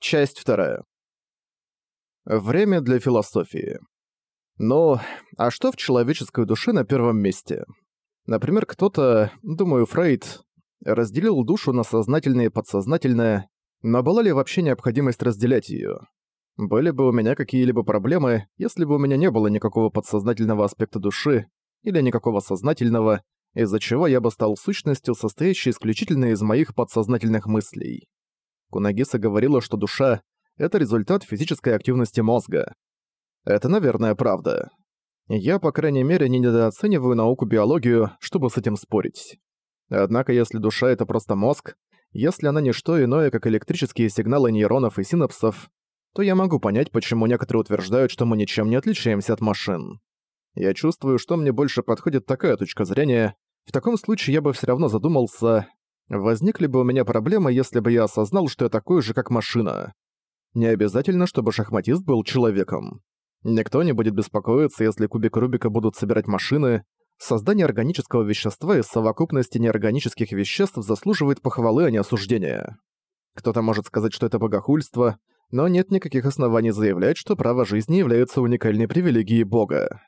Часть вторая. Время для философии. Ну, а что в человеческой душе на первом месте? Например, кто-то, думаю, Фрейд, разделил душу на сознательное и подсознательное, но была ли вообще необходимость разделять её? Были бы у меня какие-либо проблемы, если бы у меня не было никакого подсознательного аспекта души или никакого сознательного, из-за чего я бы стал сущностью, состоящей исключительно из моих подсознательных мыслей. Кунагиса говорила, что душа — это результат физической активности мозга. Это, наверное, правда. Я, по крайней мере, не недооцениваю науку-биологию, чтобы с этим спорить. Однако, если душа — это просто мозг, если она не что иное, как электрические сигналы нейронов и синапсов, то я могу понять, почему некоторые утверждают, что мы ничем не отличаемся от машин. Я чувствую, что мне больше подходит такая точка зрения. В таком случае я бы все равно задумался, Возникли бы у меня проблемы, если бы я осознал, что я такой же, как машина. Не обязательно, чтобы шахматист был человеком. Никто не будет беспокоиться, если кубик Рубика будут собирать машины. Создание органического вещества из совокупности неорганических веществ заслуживает похвалы, а не осуждения. Кто-то может сказать, что это богохульство, но нет никаких оснований заявлять, что право жизни является уникальной привилегией бога.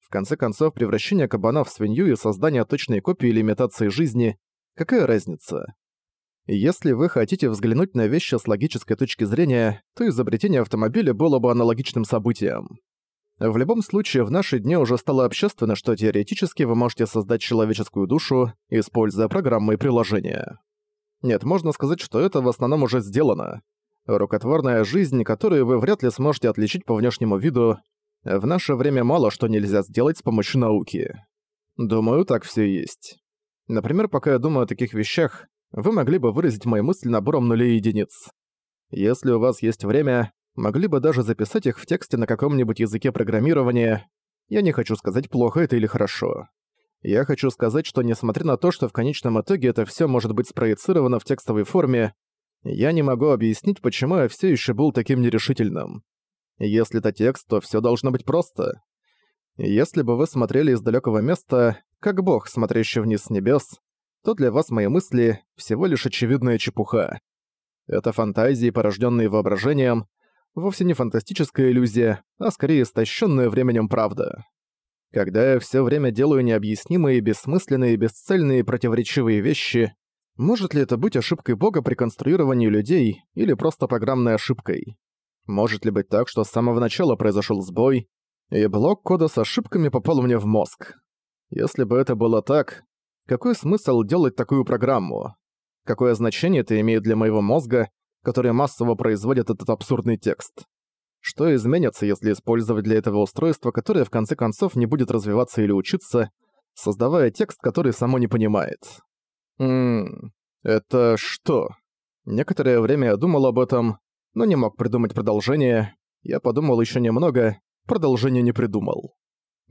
В конце концов, превращение кабана в свинью и создание точной копии или имитации жизни Какая разница? Если вы хотите взглянуть на вещи с логической точки зрения, то изобретение автомобиля было бы аналогичным событием. В любом случае, в наши дни уже стало общественно, что теоретически вы можете создать человеческую душу, используя программы и приложения. Нет, можно сказать, что это в основном уже сделано. Рукотворная жизнь, которую вы вряд ли сможете отличить по внешнему виду, в наше время мало что нельзя сделать с помощью науки. Думаю, так все и есть. Например, пока я думаю о таких вещах, вы могли бы выразить мои мысли набором нулей и единиц. Если у вас есть время, могли бы даже записать их в тексте на каком-нибудь языке программирования. Я не хочу сказать, плохо это или хорошо. Я хочу сказать, что несмотря на то, что в конечном итоге это все может быть спроецировано в текстовой форме, я не могу объяснить, почему я все еще был таким нерешительным. Если это текст, то все должно быть просто. Если бы вы смотрели из далекого места, как бог, смотрящий вниз с небес, то для вас мои мысли — всего лишь очевидная чепуха. Это фантазии, порожденные воображением, вовсе не фантастическая иллюзия, а скорее истощенная временем правда. Когда я все время делаю необъяснимые, бессмысленные, бесцельные противоречивые вещи, может ли это быть ошибкой Бога при конструировании людей или просто программной ошибкой? Может ли быть так, что с самого начала произошел сбой, и блок кода с ошибками попал мне в мозг? Если бы это было так, какой смысл делать такую программу? Какое значение это имеет для моего мозга, который массово производит этот абсурдный текст? Что изменится, если использовать для этого устройство, которое в конце концов не будет развиваться или учиться, создавая текст, который само не понимает? Ммм, это что? Некоторое время я думал об этом, но не мог придумать продолжение. Я подумал еще немного, продолжение не придумал.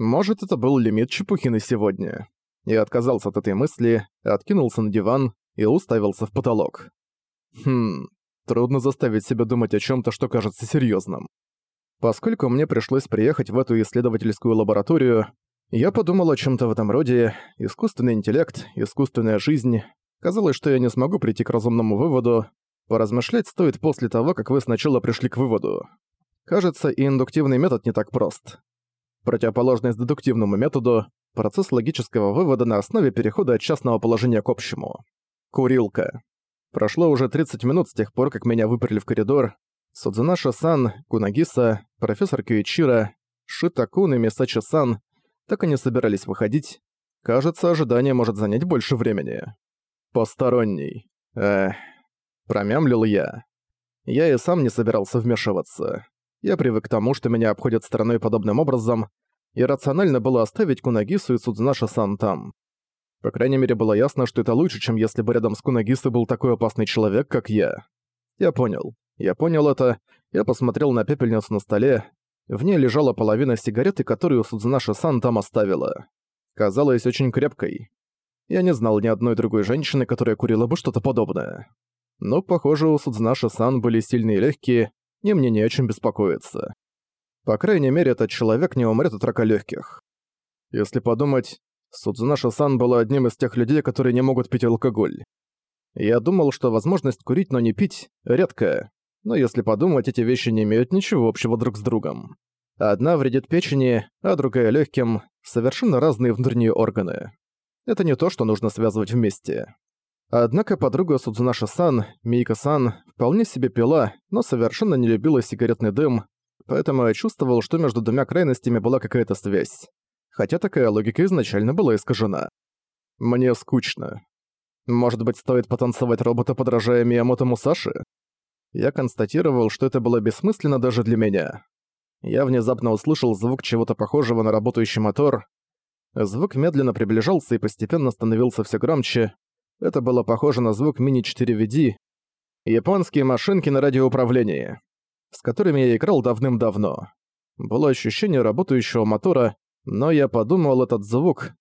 Может, это был лимит чепухи на сегодня. Я отказался от этой мысли, откинулся на диван и уставился в потолок. Хм, трудно заставить себя думать о чем то что кажется серьезным. Поскольку мне пришлось приехать в эту исследовательскую лабораторию, я подумал о чем то в этом роде, искусственный интеллект, искусственная жизнь. Казалось, что я не смогу прийти к разумному выводу, поразмышлять стоит после того, как вы сначала пришли к выводу. Кажется, и индуктивный метод не так прост. Противоположность дедуктивному методу – процесс логического вывода на основе перехода от частного положения к общему. Курилка. Прошло уже 30 минут с тех пор, как меня выперли в коридор. Судзунаша-сан, Кунагиса, профессор Кюичира, Шитакун и Мисачи-сан так и не собирались выходить. Кажется, ожидание может занять больше времени. Посторонний. Эх, промямлил я. Я и сам не собирался вмешиваться. Я привык к тому, что меня обходят стороной подобным образом, и рационально было оставить Кунагису и Судзунаша-сан там. По крайней мере, было ясно, что это лучше, чем если бы рядом с Кунагисой был такой опасный человек, как я. Я понял. Я понял это. Я посмотрел на пепельницу на столе. В ней лежала половина сигареты, которую Судзунаша-сан там оставила. Казалась очень крепкой. Я не знал ни одной другой женщины, которая курила бы что-то подобное. Но, похоже, у Судзунаша-сан были сильные легкие, и мне не о чем беспокоиться. По крайней мере, этот человек не умрет от рака легких. Если подумать, Судзунаша-сан была одним из тех людей, которые не могут пить алкоголь. Я думал, что возможность курить, но не пить – редкая. но если подумать, эти вещи не имеют ничего общего друг с другом. Одна вредит печени, а другая легким, совершенно разные внутренние органы. Это не то, что нужно связывать вместе. Однако подруга Судзунаши-сан, Мейка-сан, вполне себе пила, но совершенно не любила сигаретный дым, поэтому я чувствовал, что между двумя крайностями была какая-то связь. Хотя такая логика изначально была искажена. Мне скучно. Может быть, стоит потанцевать робота, подражая Миямото Мусаши? Я констатировал, что это было бессмысленно даже для меня. Я внезапно услышал звук чего-то похожего на работающий мотор. Звук медленно приближался и постепенно становился все громче. Это было похоже на звук мини-4VD, японские машинки на радиоуправлении, с которыми я играл давным-давно. Было ощущение работающего мотора, но я подумал этот звук.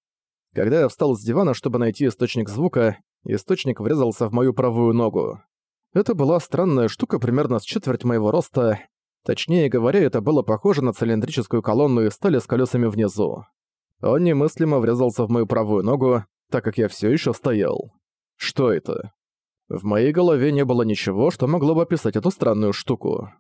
Когда я встал с дивана, чтобы найти источник звука, источник врезался в мою правую ногу. Это была странная штука примерно с четверть моего роста, Точнее говоря, это было похоже на цилиндрическую колонну из стали с колесами внизу. Он немыслимо врезался в мою правую ногу, так как я все еще стоял. Что это? В моей голове не было ничего, что могло бы описать эту странную штуку.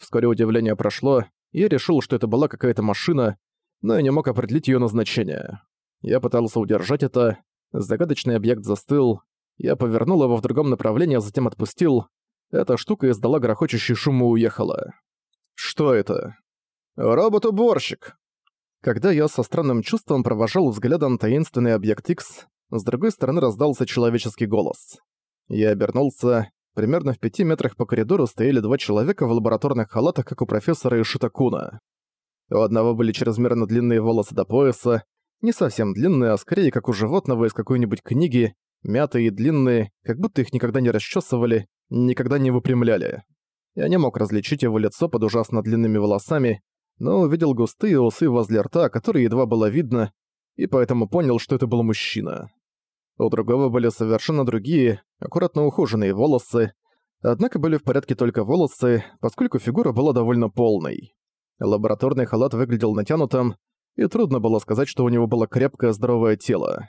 Вскоре удивление прошло, и я решил, что это была какая-то машина, но я не мог определить ее назначение. Я пытался удержать это, загадочный объект застыл, я повернул его в другом направлении, а затем отпустил. Эта штука издала грохочущий шум и уехала. Что это? Робот-уборщик. Когда я со странным чувством провожал взглядом таинственный объект X, с другой стороны раздался человеческий голос. Я обернулся. Примерно в пяти метрах по коридору стояли два человека в лабораторных халатах, как у профессора Ишитакуна. У одного были чрезмерно длинные волосы до пояса, не совсем длинные, а скорее как у животного из какой-нибудь книги, мятые и длинные, как будто их никогда не расчесывали, никогда не выпрямляли. Я не мог различить его лицо под ужасно длинными волосами, но увидел густые усы возле рта, которые едва было видно, и поэтому понял, что это был мужчина. У другого были совершенно другие, аккуратно ухоженные волосы, однако были в порядке только волосы, поскольку фигура была довольно полной. Лабораторный халат выглядел натянутым, и трудно было сказать, что у него было крепкое здоровое тело.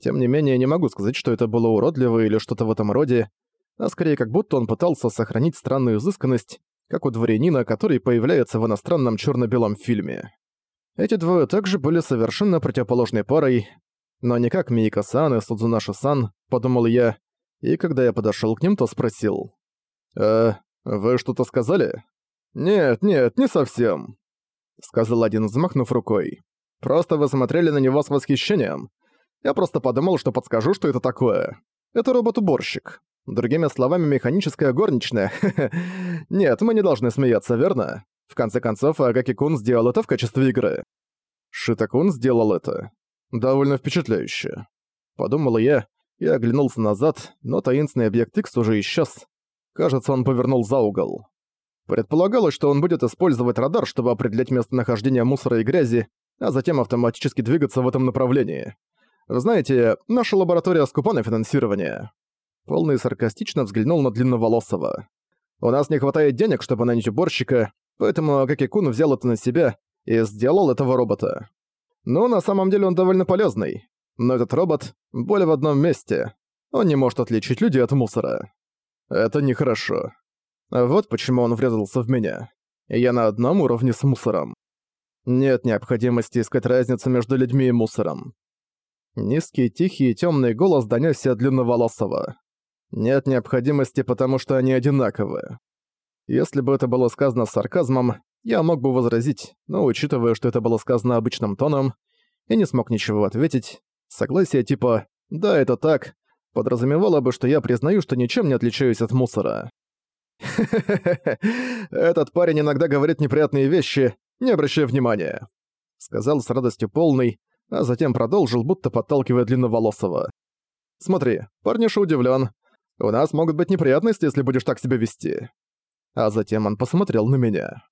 Тем не менее, не могу сказать, что это было уродливо или что-то в этом роде, а скорее как будто он пытался сохранить странную изысканность, как у дворянина, который появляется в иностранном черно белом фильме. Эти двое также были совершенно противоположной парой, но не как Миика-сан и Судзунаши-сан, подумал я, и когда я подошел к ним, то спросил. «Э, вы что-то сказали?» «Нет, нет, не совсем», — сказал один, взмахнув рукой. «Просто вы смотрели на него с восхищением. Я просто подумал, что подскажу, что это такое. Это робот-уборщик. Другими словами, механическая горничная. Нет, мы не должны смеяться, верно? В конце концов, Агаки-кун сделал это в качестве игры. Шитакун сделал это. Довольно впечатляюще. Подумал я и оглянулся назад, но таинственный объект X уже исчез. Кажется, он повернул за угол. Предполагалось, что он будет использовать радар, чтобы определять местонахождение мусора и грязи, а затем автоматически двигаться в этом направлении. Знаете, наша лаборатория скупа на финансирование. Полный саркастично взглянул на длинноволосого. «У нас не хватает денег, чтобы нанять уборщика, поэтому Акакикун взял это на себя и сделал этого робота. Ну, на самом деле он довольно полезный. Но этот робот — более в одном месте. Он не может отличить людей от мусора. Это нехорошо. Вот почему он врезался в меня. Я на одном уровне с мусором. Нет необходимости искать разницу между людьми и мусором. Низкий, тихий и тёмный голос донёсся длинноволосого. Нет необходимости, потому что они одинаковые. Если бы это было сказано с сарказмом, я мог бы возразить, но учитывая, что это было сказано обычным тоном, я не смог ничего ответить. Согласие типа «да, это так» подразумевало бы, что я признаю, что ничем не отличаюсь от мусора. этот парень иногда говорит неприятные вещи, не обращая внимания», — сказал с радостью полный, а затем продолжил, будто подталкивая длинноволосого. «Смотри, парниша удивлен, у нас могут быть неприятности, если будешь так себя вести». А затем он посмотрел на меня.